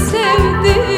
sevdim.